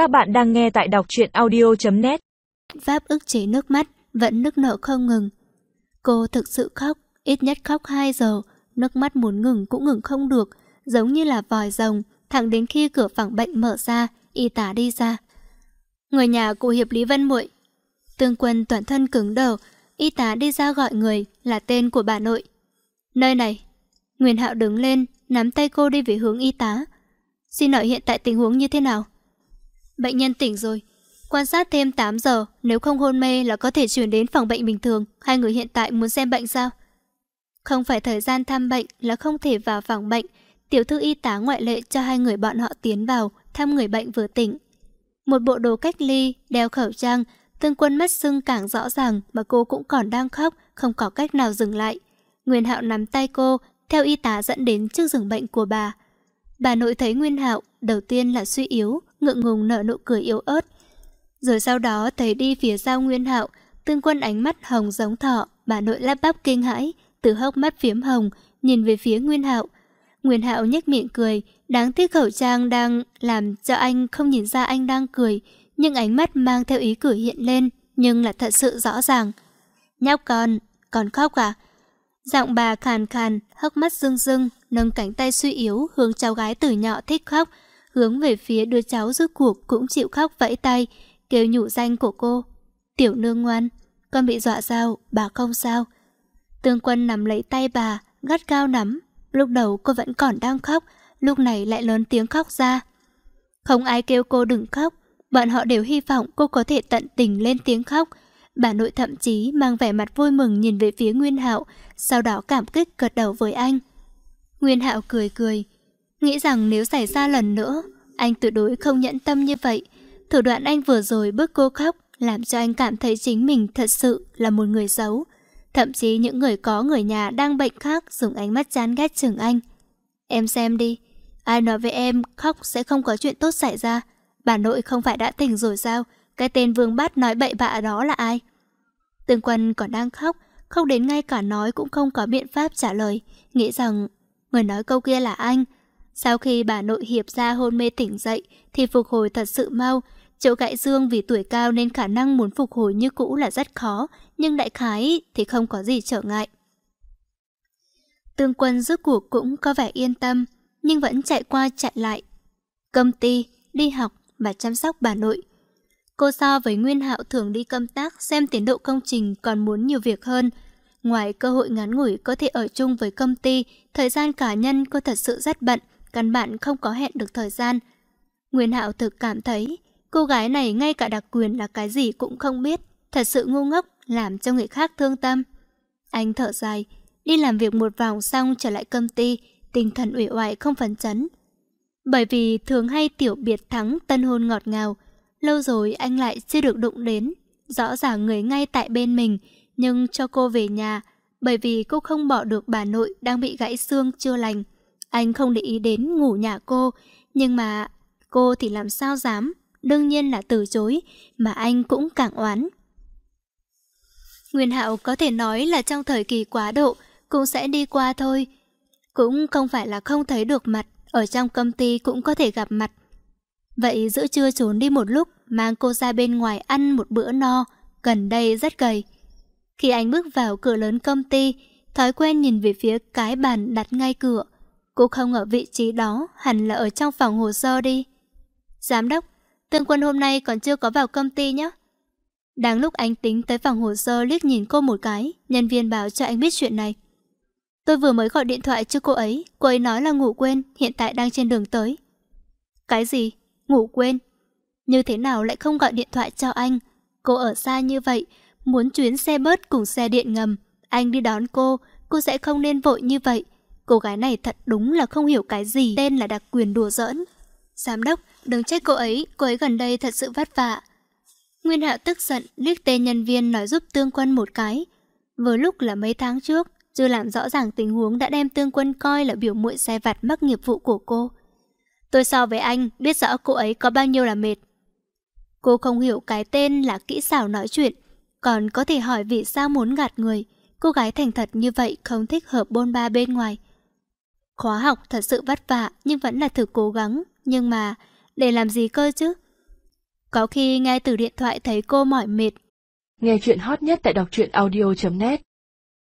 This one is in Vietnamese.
Các bạn đang nghe tại đọc truyện audio.net Pháp ức chế nước mắt, vẫn nức nở không ngừng. Cô thực sự khóc, ít nhất khóc 2 giờ, nước mắt muốn ngừng cũng ngừng không được, giống như là vòi rồng, thẳng đến khi cửa phòng bệnh mở ra, y tá đi ra. Người nhà của Hiệp Lý Vân muội Tương quân toàn thân cứng đầu, y tá đi ra gọi người là tên của bà nội. Nơi này. Nguyên Hạo đứng lên, nắm tay cô đi về hướng y tá. Xin hỏi hiện tại tình huống như thế nào? Bệnh nhân tỉnh rồi. Quan sát thêm 8 giờ, nếu không hôn mê là có thể chuyển đến phòng bệnh bình thường. Hai người hiện tại muốn xem bệnh sao? Không phải thời gian thăm bệnh là không thể vào phòng bệnh. Tiểu thư y tá ngoại lệ cho hai người bọn họ tiến vào, thăm người bệnh vừa tỉnh. Một bộ đồ cách ly, đeo khẩu trang, tương quân mắt sưng càng rõ ràng mà cô cũng còn đang khóc, không có cách nào dừng lại. Nguyên Hạo nắm tay cô, theo y tá dẫn đến trước giường bệnh của bà. Bà nội thấy Nguyên Hạo, đầu tiên là suy yếu, ngượng ngùng nở nụ cười yếu ớt. Rồi sau đó thấy đi phía sau Nguyên Hạo, tương quân ánh mắt hồng giống thọ, bà nội lắp bắp kinh hãi, từ hốc mắt phiếm hồng, nhìn về phía Nguyên Hạo. Nguyên Hạo nhếch miệng cười, đáng tiếc khẩu trang đang làm cho anh không nhìn ra anh đang cười, nhưng ánh mắt mang theo ý cười hiện lên, nhưng là thật sự rõ ràng. Nhóc con, còn khóc à? Giọng bà khàn khàn, hốc mắt rưng rưng, nâng cánh tay suy yếu hướng cháu gái từ nhỏ thích khóc, hướng về phía đứa cháu rốt cuộc cũng chịu khóc vẫy tay, kêu nhủ danh của cô. Tiểu nương ngoan, con bị dọa sao, bà không sao. Tương quân nắm lấy tay bà, gắt cao nắm. Lúc đầu cô vẫn còn đang khóc, lúc này lại lớn tiếng khóc ra. Không ai kêu cô đừng khóc, bọn họ đều hy vọng cô có thể tận tình lên tiếng khóc. Bà nội thậm chí mang vẻ mặt vui mừng nhìn về phía Nguyên Hạo, sau đó cảm kích gật đầu với anh. Nguyên Hạo cười cười, nghĩ rằng nếu xảy ra lần nữa, anh tuyệt đối không nhẫn tâm như vậy. Thủ đoạn anh vừa rồi bước cô khóc làm cho anh cảm thấy chính mình thật sự là một người xấu. Thậm chí những người có người nhà đang bệnh khác dùng ánh mắt chán ghét chừng anh. Em xem đi, ai nói với em khóc sẽ không có chuyện tốt xảy ra. Bà nội không phải đã tỉnh rồi sao? Cái tên vương bát nói bậy bạ đó là ai? Tương quân còn đang khóc, không đến ngay cả nói cũng không có biện pháp trả lời, nghĩ rằng người nói câu kia là anh. Sau khi bà nội hiệp ra hôn mê tỉnh dậy thì phục hồi thật sự mau. Chỗ gãy dương vì tuổi cao nên khả năng muốn phục hồi như cũ là rất khó, nhưng đại khái thì không có gì trở ngại. Tương quân rốt cuộc cũng có vẻ yên tâm, nhưng vẫn chạy qua chạy lại. Công ty, đi học và chăm sóc bà nội. Cô so với Nguyên Hạo thường đi công tác xem tiến độ công trình còn muốn nhiều việc hơn. Ngoài cơ hội ngắn ngủi có thể ở chung với công ty, thời gian cá nhân cô thật sự rất bận, căn bản không có hẹn được thời gian. Nguyên Hạo thực cảm thấy cô gái này ngay cả đặc quyền là cái gì cũng không biết, thật sự ngu ngốc, làm cho người khác thương tâm. Anh thở dài, đi làm việc một vòng xong trở lại công ty, tinh thần ủy oải không phấn chấn. Bởi vì thường hay tiểu biệt thắng tân hôn ngọt ngào, lâu rồi anh lại chưa được đụng đến. Rõ ràng người ngay tại bên mình, nhưng cho cô về nhà, bởi vì cô không bỏ được bà nội đang bị gãy xương chưa lành. Anh không để ý đến ngủ nhà cô, nhưng mà cô thì làm sao dám, đương nhiên là từ chối, mà anh cũng càng oán. Nguyên Hạo có thể nói là trong thời kỳ quá độ, cũng sẽ đi qua thôi. Cũng không phải là không thấy được mặt, ở trong công ty cũng có thể gặp mặt. Vậy giữa trưa trốn đi một lúc, mang cô ra bên ngoài ăn một bữa no, gần đây rất gầy. Khi anh bước vào cửa lớn công ty, thói quen nhìn về phía cái bàn đặt ngay cửa. Cô không ở vị trí đó, hẳn là ở trong phòng hồ sơ đi. Giám đốc, Tương Quân hôm nay còn chưa có vào công ty nhé. Đáng lúc anh tính tới phòng hồ sơ liếc nhìn cô một cái, nhân viên báo cho anh biết chuyện này. Tôi vừa mới gọi điện thoại cho cô ấy, cô ấy nói là ngủ quên, hiện tại đang trên đường tới. Cái gì? Ngủ quên? Như thế nào lại không gọi điện thoại cho anh? Cô ở xa như vậy, muốn chuyến xe bớt cùng xe điện ngầm. Anh đi đón cô, cô sẽ không nên vội như vậy. Cô gái này thật đúng là không hiểu cái gì tên là đặc quyền đùa giỡn. Giám đốc, đừng trách cô ấy, cô ấy gần đây thật sự vất vả. Nguyên Hạo tức giận liếc tên nhân viên nói giúp Tương Quân một cái. Vừa lúc là mấy tháng trước, chưa làm rõ ràng tình huống đã đem Tương Quân coi là biểu muội xe vặt mắc nghiệp vụ của cô. Tôi so với anh, biết rõ cô ấy có bao nhiêu là mệt. Cô không hiểu cái tên là kỹ xảo nói chuyện, còn có thể hỏi vì sao muốn gạt người. Cô gái thành thật như vậy không thích hợp bôn ba bên ngoài. Khóa học thật sự vất vả nhưng vẫn là thử cố gắng. Nhưng mà, để làm gì cơ chứ? Có khi nghe từ điện thoại thấy cô mỏi mệt. Nghe chuyện hot nhất tại đọc truyện audio.net